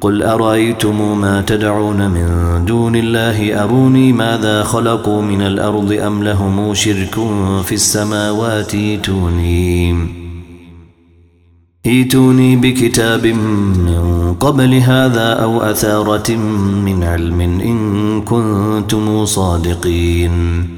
قل أرأيتم ما تدعون من دون الله؟ أروني ماذا خلقوا من الأرض أم لهم شرك في السماوات ايتوني ايتوني بكتاب من قبل هذا أو أثارة من علم إن كنتم صادقين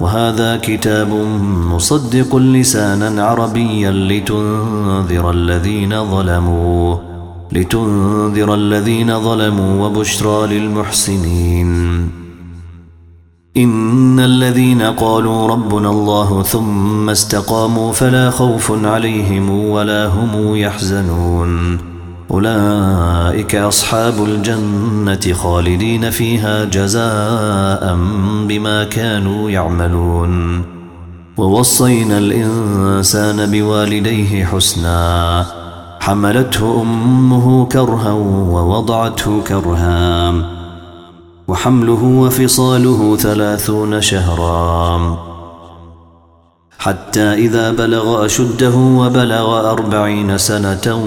وهذا كتاب مصدق لسانا عربيا لتنذر الذين ظلموا لتنذر الذين ظلموا وبشرى للمحسنين. إن الذين قالوا ربنا الله ثم استقاموا فلا خوف عليهم ولا هم يحزنون. أولئك أصحاب الجنة خالدين فيها جزاء بما كانوا يعملون. ووصينا الإنسان بوالديه حسنا. حملته أمه كرها ووضعته كرها. وحمله وفصاله ثلاثون شهرا. حتى إذا بلغ أشده وبلغ أربعين سنة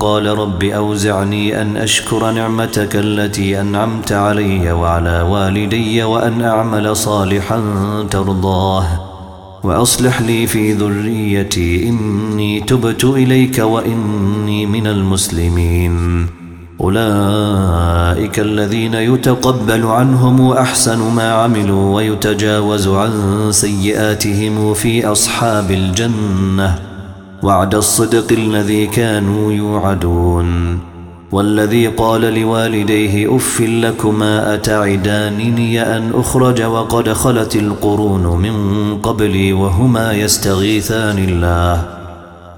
قال رب أوزعني أن أشكر نعمتك التي أنعمت علي وعلى والدي وأن أعمل صالحا ترضاه وأصلح لي في ذريتي إني تبت إليك وإني من المسلمين أولئك الذين يتقبل عنهم أحسن ما عملوا ويتجاوز عن سيئاتهم في أصحاب الجنة وعد الصدق الذي كانوا يوعدون. والذي قال لوالديه أف لكما أتعدانني أن أخرج وقد خلت القرون من قبلي وهما يستغيثان الله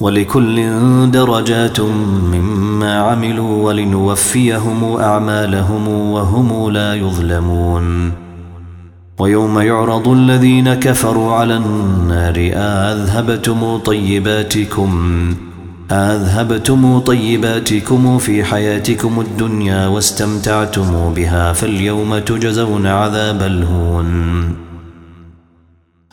ولكل درجات مما عملوا ولنوفيهم أعمالهم وهم لا يظلمون. ويوم يعرض الذين كفروا على النار أذهبتم طيباتكم أذهبتم طيباتكم في حياتكم الدنيا واستمتعتم بها فاليوم تجزون عذاب الهون.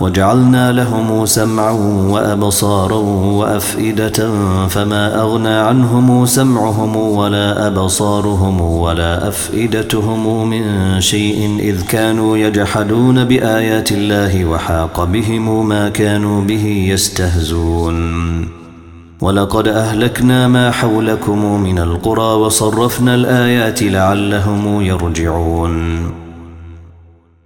وجعلنا لهم سمعا وأبصارا وأفئدة فما أغنى عنهم سمعهم ولا أبصارهم ولا أفئدتهم من شيء إذ كانوا يجحدون بآيات الله وحاق بهم ما كانوا به يستهزون. ولقد أهلكنا ما حولكم من القرى وصرفنا الآيات لعلهم يرجعون.